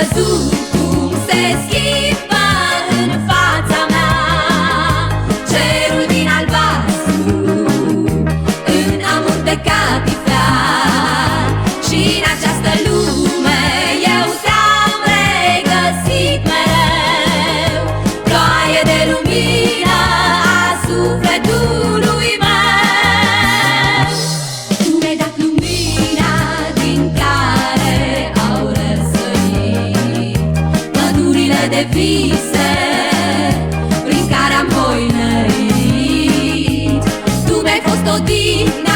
azul. de vise Prin care am voi nărit Tu mi-ai fost odihnă